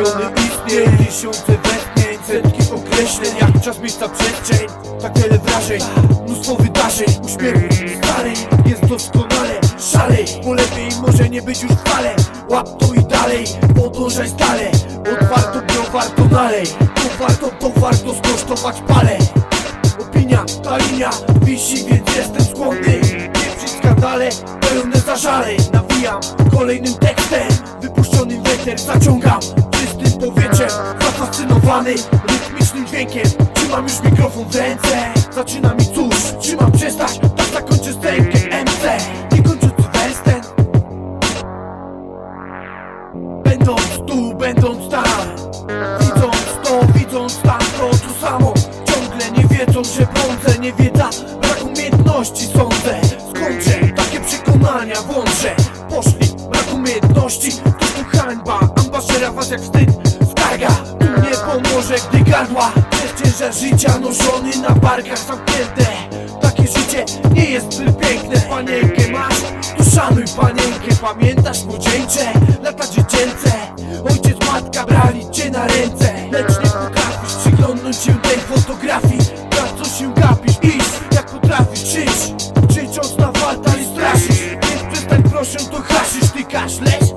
miliony istnień Tysiące westchnień, setki określeń Jak czas, miejsca, przestrzeń. Tak wiele wrażeń, mnóstwo wydarzeń. Uśmiechu starej, jest doskonale Szalej, bo lepiej może nie być już w fale Łap to i dalej, podążaj stale. Otwarto, browarto dalej. To warto, to warto skosztować palę Opinia, ta linia wisi, więc jestem skłonny. Pieprzyć skandale, pełne zażaleń Nawijam kolejnym tekstem Wypuszczonym weter zaciągam Czystym powietrzem, zafascynowany Rytmicznym dźwiękiem. Trzymam już mikrofon w ręce. Zaczyna mi cóż, trzymam przestać Tak zakończę strękę MC Nie kończący wers ten Będąc tu, będąc tam. Widząc to, widząc tamto To samo, ciągle nie wiedzą, że błądzę Nie wiedza, brak umiejętności sądzę. Skądże takie przekonania włączę. Poszli, brak umiejętności. To tu hańba, ambażera was jak wstyd Skarga, tu nie pomoże, gdy gardła Przez ciężar życia noszony na barkach zamknięte. Takie życie nie jest zbyt piękne. Panienkę masz, to szanuj panienkę. Pamiętasz młodzieńcze, lata dziecięce. Ojciec, matka brali cię na ręce. Lecz nie potrafisz przyglądnąć się tej fotografii. Na co się gapisz, iść jak potrafisz żyć. Żyć na walta i straszysz. Więc przestań proszę to haszysz, ty kaszlesz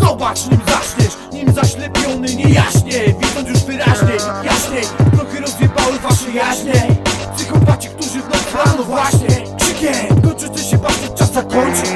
Zobacz nim zaśniesz, nim zaślepiony nie jaśnie Widząc już wyraźniej, jaśniej Trochę rozjebały wasze jaźnie. Psychopaci, którzy w noc rano właśnie Krzykiem, kończycie się bawić, czas zakończyć